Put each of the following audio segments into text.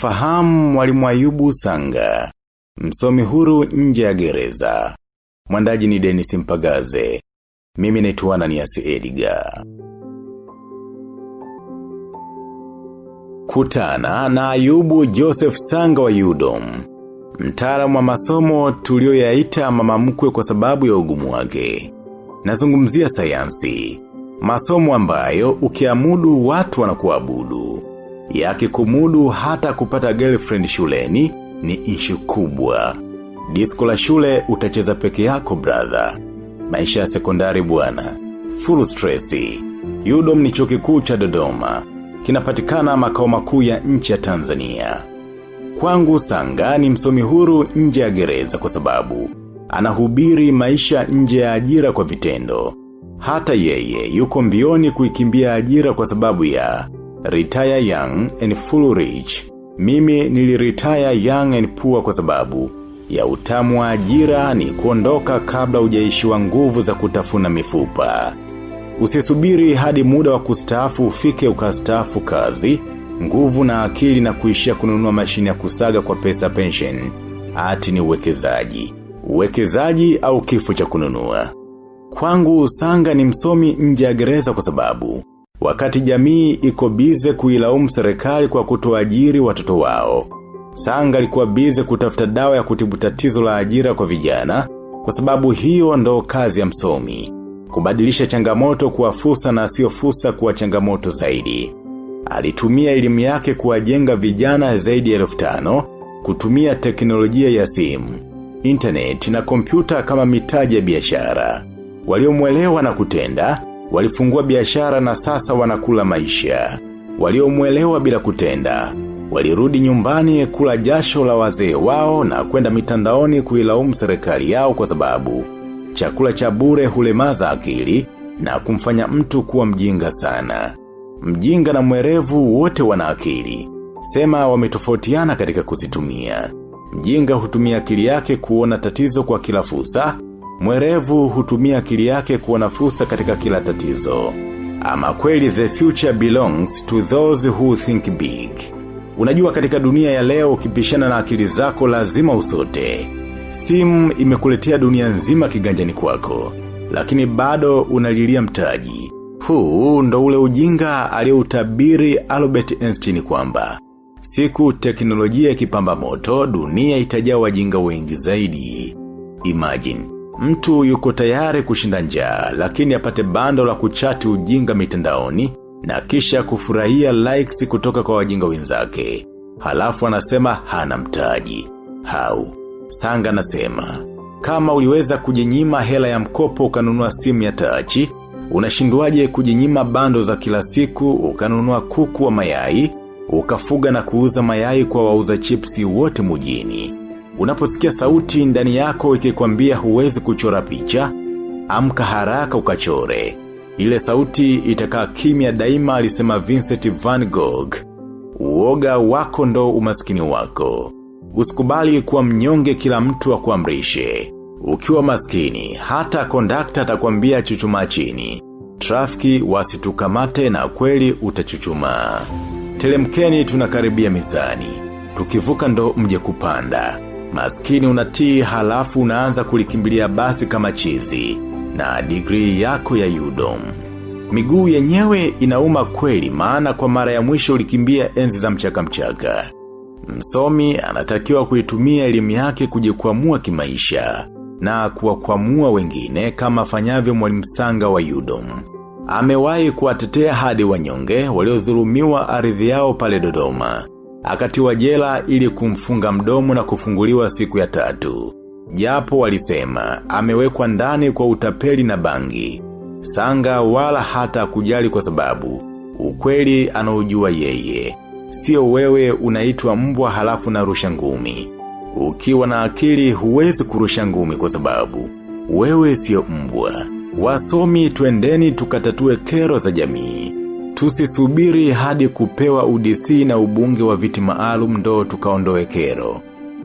Mnafahamu mwalimu Ayubu Sanga. Msomi huru nje ya gereza. Mwandaji ni Dennis Mpagaze. Mimi naitwa Ananias Edgar. Kutana na Ayubu Joseph Sanga wa Yudom. Mtaalamu wa masomo tulioyaita mama mkwe kwa sababu ya ugumu wake. Nazungumzia sayansi. Masomo ambayo ukiamudu watu wanakuabudu. Yaki kumudu hata kupata girlfriend shuleni ni inshu kubwa. Disko la shule utacheza peke yako brother. Maisha ya sekondari bwana. Full stressi. Udom ni chuo kikuu cha Dodoma. Kinapatikana makao makuu ya nchi ya Tanzania. Kwangu Sanga ni msomi huru nje ya gereza kwa sababu anahubiri maisha nje ya ajira kwa vitendo. Hata yeye yuko mbioni kuikimbia ajira kwa sababu ya retire young and full rich. Mimi niliretire young and poor kwa sababu ya utamu wa ajira ni kuondoka kabla ujaishiwa nguvu za kutafuna mifupa. Usisubiri hadi muda wa kustaafu ufike ukastaafu kazi, nguvu na akili na kuishia kununua mashine ya kusaga kwa pesa pension. Ati ni uwekezaji. Uwekezaji au kifo cha kununua. Kwangu Sanga ni msomi nje ya gereza kwa sababu. Wakati jamii iko bize kuilaumu serikali kwa kutoajiri watoto wao. Sanga alikuwa bize kutafuta dawa ya kutibu tatizo la ajira kwa vijana, kwa sababu hiyo ndo kazi ya msomi. Kubadilisha changamoto kuwa fursa na sio fursa kuwa changamoto zaidi. Alitumia elimu yake kuwajenga vijana zaidi ya elfu tano, kutumia teknolojia ya simu, internet na kompyuta kama mitaji ya biashara. Waliomwelewa na kutenda, walifungua biashara na sasa wanakula maisha. Waliomwelewa bila kutenda, walirudi nyumbani kula jasho la wazee wao na kwenda mitandaoni kuilaumu serikali yao kwa sababu chakula cha bure hulemaza akili na kumfanya mtu kuwa mjinga sana. Mjinga na mwerevu wote wana akili. Sema wametofautiana katika kuzitumia. Mjinga hutumia akili yake kuona tatizo kwa kila fursa, mwerevu hutumia akili yake kuona fursa katika kila tatizo. Ama kweli the future belongs to those who think big. Unajua katika dunia ya leo ukipishana na akili zako lazima usote. Simu imekuletea dunia nzima kiganjani kwako, lakini bado unalilia mtaji. Huu ndo ule ujinga aliyoutabiri Albert Einstein kwamba. Siku teknolojia ikipamba moto, dunia itajaa wajinga wengi zaidi. Imagine, mtu yuko tayari kushinda njaa, lakini apate bando la kuchati ujinga mitandaoni, na kisha kufurahia likes kutoka kwa wajinga wenzake. Halafu anasema hana mtaji. Hau. Sanga anasema kama uliweza kujinyima hela ya mkopo ukanunua simu ya tachi, unashindwaje kujinyima bando za kila siku ukanunua kuku wa mayai, ukafuga na kuuza mayai kwa wauza chipsi wote mujini. Unaposikia sauti ndani yako ikikwambia huwezi kuchora picha, amka haraka ukachore. Ile sauti itakaa kimya daima alisema Vincent Van Gogh. Uoga wako ndo umaskini wako. Usikubali kuwa mnyonge kila mtu akuamrishe. Ukiwa maskini, hata kondakta atakwambia chuchuma chini. Trafiki wasitukamate na kweli utachuchuma. Telemkeni tunakaribia mizani. Tukivuka ndo mje kupanda. Maskini unatii halafu unaanza kulikimbilia basi kama chizi. Na degree yako ya yudom. Miguu yenyewe inauma kweli maana kwa mara ya mwisho ulikimbia enzi za mchaka mchaka. Msomi anatakiwa kuitumia elimu yake kujikwamua kimaisha na kuwakwamua wengine kama fanyavyo mwalimu Sanga wa yudom. Amewahi kuwatetea hadi wanyonge waliodhulumiwa ardhi yao pale Dodoma. Akatiwa jela ili kumfunga mdomo na kufunguliwa siku ya tatu. Japo walisema amewekwa ndani kwa utapeli na bangi. Sanga wala hata kujali kwa sababu ukweli anaujua yeye. Sio wewe unaitwa mbwa halafu na rusha ngumi. Ukiwa na akili huwezi kurusha ngumi kwa sababu. Wewe sio mbwa. Wasomi twendeni tukatatue kero za jamii. Tusisubiri hadi kupewa UDC na ubunge wa viti maalum ndo tukaondoe kero.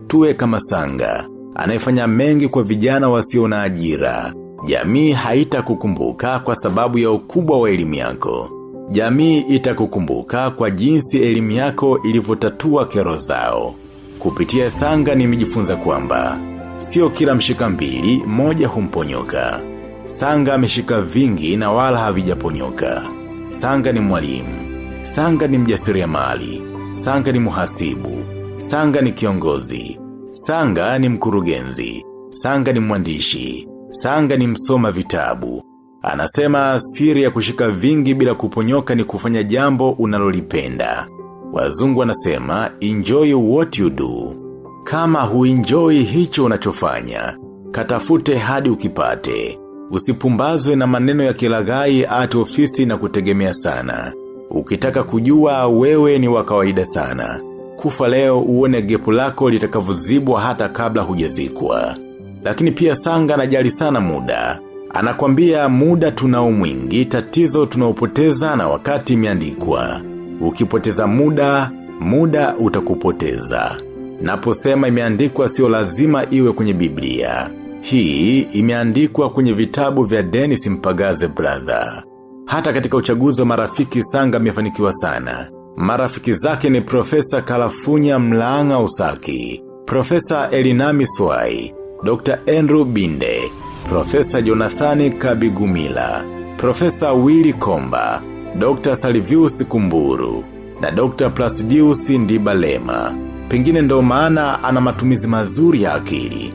Tuwe kama sanga. Anayefanya mengi kwa vijana wasio na ajira. Jamii haita kukumbuka kwa sababu ya ukubwa wa elimu yako. Jamii itakukumbuka kwa jinsi elimu yako ilivyotatua kero zao. Kupitia sanga nimejifunza kwamba. Sio kila mshika mbili, moja humponyoka. Sanga ameshika vingi na wala havijaponyoka. Sanga ni mwalimu. Sanga ni mjasiri ya mali. Sanga ni muhasibu. Sanga ni kiongozi. Sanga ni mkurugenzi. Sanga ni mwandishi. Sanga ni msoma vitabu. Anasema siri ya kushika vingi bila kuponyoka ni kufanya jambo unalolipenda. Wazungu anasema enjoy what you do. Kama huenjoy hicho unachofanya, katafute hadi ukipate. Usipumbazwe na maneno ya kilagai ati ofisi na kutegemea sana. Ukitaka kujua wewe ni wakawaida sana. Kufa leo uone gepu lako litakavuzibwa hata kabla hujazikwa. Lakini pia sanga anajali sana muda. Anakwambia muda tunao mwingi, tatizo tunaopoteza na wakati imeandikwa. Ukipoteza muda, muda utakupoteza. Naposema imeandikwa sio lazima iwe kwenye Biblia. Hii imeandikwa kwenye vitabu vya Dennis Mpagaze Brother. Hata katika uchaguzi wa marafiki sanga amefanikiwa sana. Marafiki zake ni Profesa Kalafunya Mlanga Usaki, Profesa Elinami Swai, Dr. Andrew Binde, Profesa Jonathani Kabigumila, Profesa Willy Komba, Dr. Salvius Kumburu, na Dr. Plasidius Ndibalema. Pengine ndo maana ana matumizi mazuri ya akili.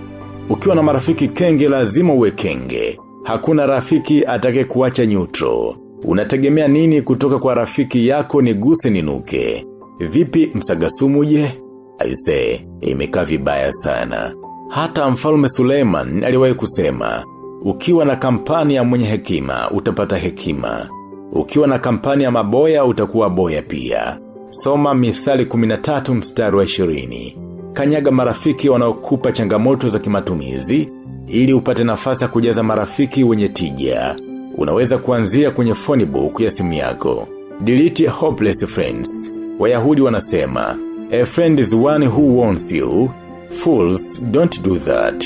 Ukiwa na marafiki kenge lazima uwe kenge. Hakuna rafiki atake kuacha nyutro. Unategemea nini kutoka kwa rafiki yako ni guse ni nuke Vipi msagasumu je? Aise, imekaa vibaya sana. Hata mfalme Suleiman aliwahi kusema, ukiwa na kampani ya mwenye hekima, utapata hekima. Ukiwa na kampani ya maboya, utakuwa boya pia. Soma mithali 13 mstari wa 20. Kanyaga marafiki wanaokupa changamoto za kimatumizi, ili upate nafasi ya kujaza marafiki wenye tija. Unaweza kuanzia kwenye phone book ya simu yako. Delete hopeless friends. Wayahudi wanasema, a friend is one who wants you, fools don't do that.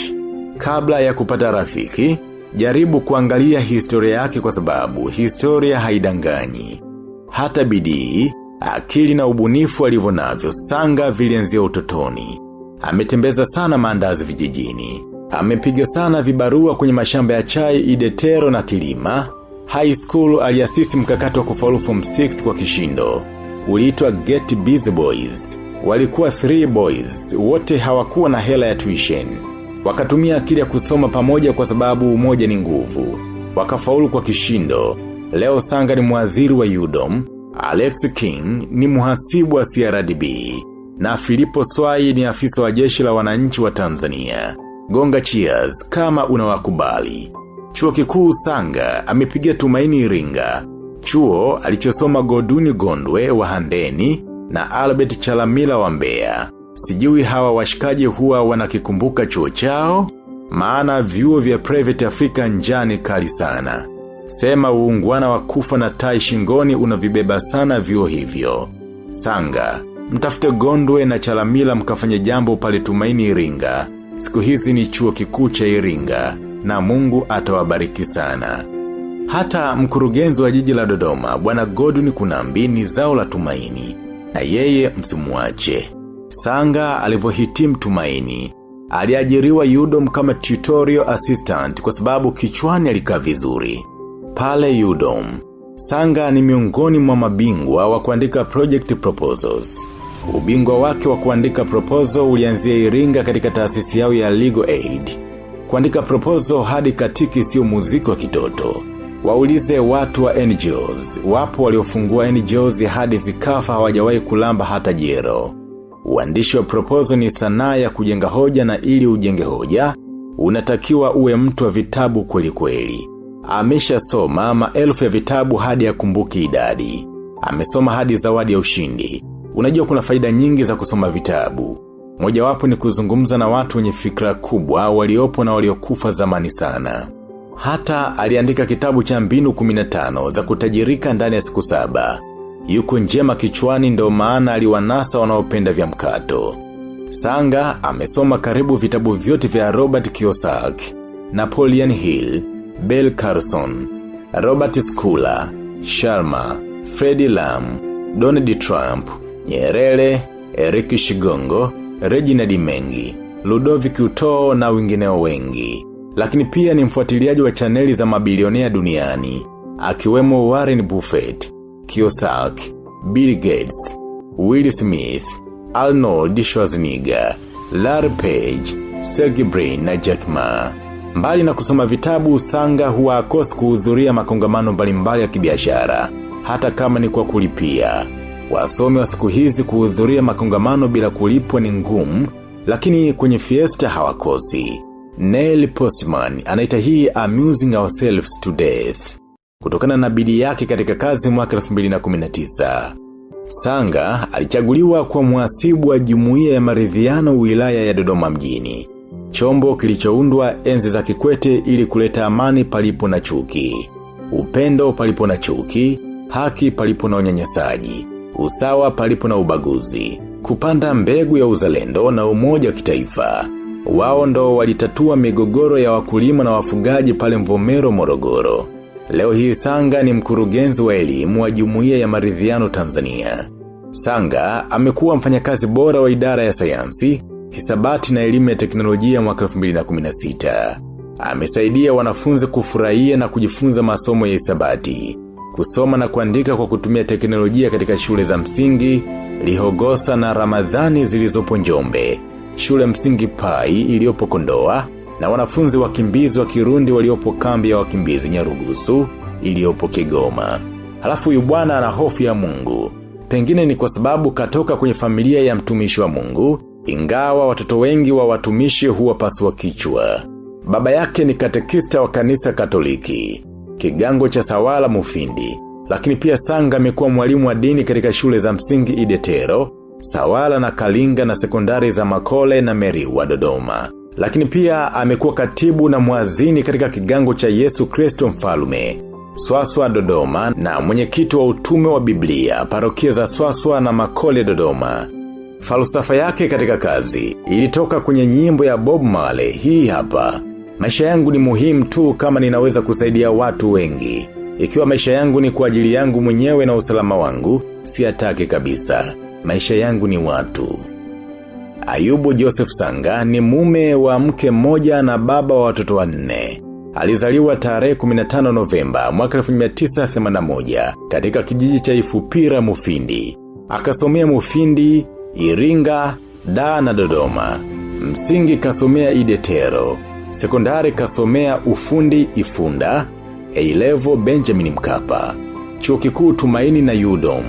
Kabla ya kupata rafiki, jaribu kuangalia historia yake kwa sababu historia haidanganyi. Hata bidii, akili na ubunifu alivyo navyo sanga vilianzia utotoni. Ametembeza sana maandazi vijijini. Amepiga sana vibarua kwenye mashamba ya chai idetero na kilima. High school aliasisi mkakati wa kufaulu form 6 kwa kishindo. Uliitwa Get Busy Boys. Walikuwa three boys, wote hawakuwa na hela ya tuition. Wakatumia akili ya kusoma pamoja kwa sababu umoja ni nguvu. Wakafaulu kwa kishindo. Leo Sanga ni mwadhiri wa Udom, Alex King ni muhasibu wa CRDB, na Filipo Swai ni afisa wa jeshi la wananchi wa Tanzania. Gonga cheers kama unawakubali. Chuo kikuu Sanga amepiga tumaini Iringa. Chuo alichosoma Goduni Gondwe wa Handeni na Albert Chalamila wa Mbeya. Sijui hawa washikaji huwa wanakikumbuka chuo chao, maana vyuo vya private Afrika njani kali sana. Sema uungwana wa kufa na tai shingoni unavibeba sana vyuo hivyo. Sanga, mtafute Gondwe na Chalamila mkafanya jambo pale Tumaini Iringa. Siku hizi ni chuo kikuu cha Iringa na Mungu atawabariki sana. Hata mkurugenzi wa jiji la Dodoma, bwana Godwin Kunambi ni zao la Tumaini na yeye msimuache. Sanga alivyohitimu Tumaini, aliajiriwa yudom kama tutorial assistant kwa sababu kichwani alikaa vizuri. Pale yudom Sanga ni miongoni mwa mabingwa wa kuandika project proposals. Ubingwa wake wa kuandika proposal ulianzia Iringa katika taasisi yao ya Legal Aid. Kuandika proposal hadi katiki sio muziki wa kitoto. Waulize watu wa NGOs, wapo waliofungua NGOs hadi zikafa hawajawahi kulamba hata jero. Uandishi wa proposal ni sanaa ya kujenga hoja na ili ujenge hoja, unatakiwa uwe mtu wa vitabu kweli kweli. Amesha soma maelfu ya vitabu hadi ya kumbuki idadi. Amesoma hadi zawadi ya ushindi. Unajua kuna faida nyingi za kusoma vitabu. Mojawapo ni kuzungumza na watu wenye fikra kubwa waliopo na waliokufa zamani sana. Hata aliandika kitabu cha mbinu 15 za kutajirika ndani ya siku saba. Yuko njema kichwani ndo maana aliwanasa wanaopenda vya mkato. Sanga amesoma karibu vitabu vyote vya Robert Kiyosaki, Napoleon Hill, Bell Carson, Robert Skula, Sharma, Freddie Lam, Donald Trump, Nyerere, Eric Shigongo, Reginald Mengi, Ludovic Utoo na wengineo wengi. Lakini pia ni mfuatiliaji wa chaneli za mabilionea duniani, akiwemo Warren Buffett, Kiyosaki, Bill Gates, Will Smith, Arnold Schwarzenegger, Larry Page, Sergey Brin na Jack Ma. Mbali na kusoma vitabu Sanga huwa akosi kuhudhuria makongamano mbalimbali ya kibiashara, hata kama ni kwa kulipia. Wasomi wa siku hizi kuhudhuria makongamano bila kulipwa ni ngumu, lakini kwenye fiesta hawakosi. Neil Postman anaita hii amusing ourselves to death. Kutokana na bidii yake katika kazi mwaka 2019. Sanga alichaguliwa kwa muhasibu wa jumuiya ya maridhiano wilaya ya Dodoma mjini. Chombo kilichoundwa enzi za kikwete ili kuleta amani palipo na chuki. Upendo palipo na chuki, haki palipo na unyanyasaji, usawa palipo na ubaguzi, kupanda mbegu ya uzalendo na umoja kitaifa. Wao ndo walitatua migogoro ya wakulima na wafugaji pale mvomero morogoro. Leo hii Sanga ni mkurugenzi wa elimu wa jumuiya ya maridhiano Tanzania. Sanga amekuwa mfanyakazi bora wa idara ya sayansi, hisabati na elimu ya teknolojia mwaka 2016. Amesaidia wanafunzi kufurahia na kujifunza masomo ya hisabati, kusoma na kuandika kwa kutumia teknolojia katika shule za msingi, lihogosa na ramadhani zilizopo njombe, shule msingi pai iliyopo kondoa, na wanafunzi wakimbizi wa kirundi waliopo kambi ya wakimbizi nyarugusu, iliyopo kigoma. Halafu huyu bwana ana hofu ya mungu. Pengine ni kwa sababu katoka kwenye familia ya mtumishi wa mungu, ingawa watoto wengi wa watumishi huwa paswa kichwa. Baba yake ni katekista wa kanisa katoliki, kigango cha sawala mufindi, lakini pia sanga amekuwa mwalimu wa dini katika shule za msingi idetero, sawala na kalinga na sekondari za makole na meri wa dodoma. Lakini pia amekuwa katibu na mwazini katika kigango cha Yesu Kristo mfalume. Swaswa Dodoma na mwenyekiti wa utume wa Biblia, parokia za Swaswa na Makole Dodoma. falusafa yake katika kazi, ilitoka kwenye nyimbo ya Bob Marley, hii hapa. Maisha yangu ni muhimu tu kama ninaweza kusaidia watu wengi. Ikiwa maisha yangu ni kwa ajili yangu mwenyewe na usalama wangu, siataki kabisa. Maisha yangu ni watu. Ayubu Joseph Sanga ni mume wa mke mmoja na baba wa watoto wanne. Alizaliwa tarehe 15 Novemba mwaka 1981 katika kijiji cha Ifupira Mufindi. Akasomea Mufindi, Iringa, Daa na Dodoma. Msingi kasomea Idetero. Sekondari kasomea Ufundi Ifunda, A-level Benjamin Mkapa. Chuo kikuu Tumaini na yudom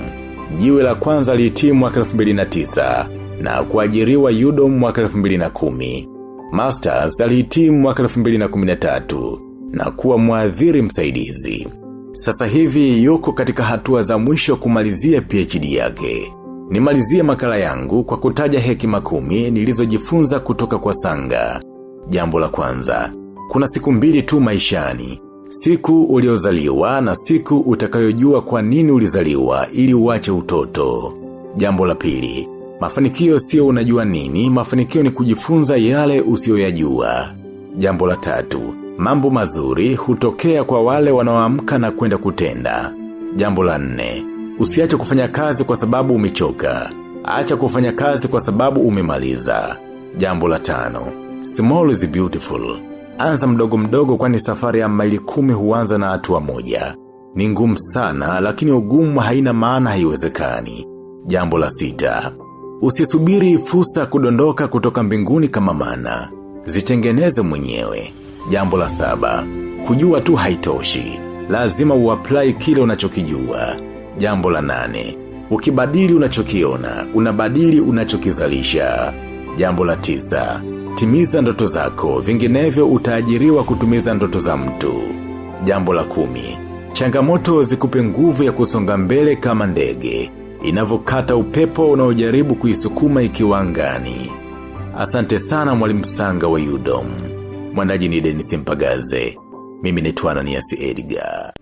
Jiwe la kwanza lihitimu mwaka 2009 na kuajiriwa Udom mwaka 2010. Masters alihitimu mwaka 2013 na kuwa mwadhiri msaidizi. Sasa hivi yuko katika hatua za mwisho kumalizia PhD yake. Nimalizie makala yangu kwa kutaja hekima kumi nilizojifunza kutoka kwa Sanga. Jambo la kwanza, kuna siku mbili tu maishani. Siku uliozaliwa na siku utakayojua kwa nini ulizaliwa ili uache utoto. Jambo la pili, mafanikio sio unajua nini, mafanikio ni kujifunza yale usiyoyajua. Jambo la tatu, mambo mazuri hutokea kwa wale wanaoamka na kwenda kutenda. Jambo la nne, usiache kufanya kazi kwa sababu umechoka. Acha kufanya kazi kwa sababu umemaliza. Jambo la tano, small is beautiful. Anza mdogo mdogo kwani safari ya maili kumi huanza na hatua moja. Ni ngumu sana lakini ugumu haina maana haiwezekani. Jambo la sita. Usisubiri fursa kudondoka kutoka mbinguni kama mana. Zitengeneze mwenyewe. Jambo la saba. Kujua tu haitoshi. Lazima uapply kile unachokijua. Jambo la nane. Ukibadili unachokiona, unabadili unachokizalisha. Jambo la tisa. Timiza ndoto zako, vinginevyo utaajiriwa kutumiza ndoto za mtu. Jambo la kumi. Changamoto zikupe nguvu ya kusonga mbele kama ndege. inavyokata upepo unaojaribu kuisukuma ikiwa angani. Asante sana mwalimu Sanga wa yudom Mwandaji ni denisi Mpagaze. Mimi ni Ananias Edgar.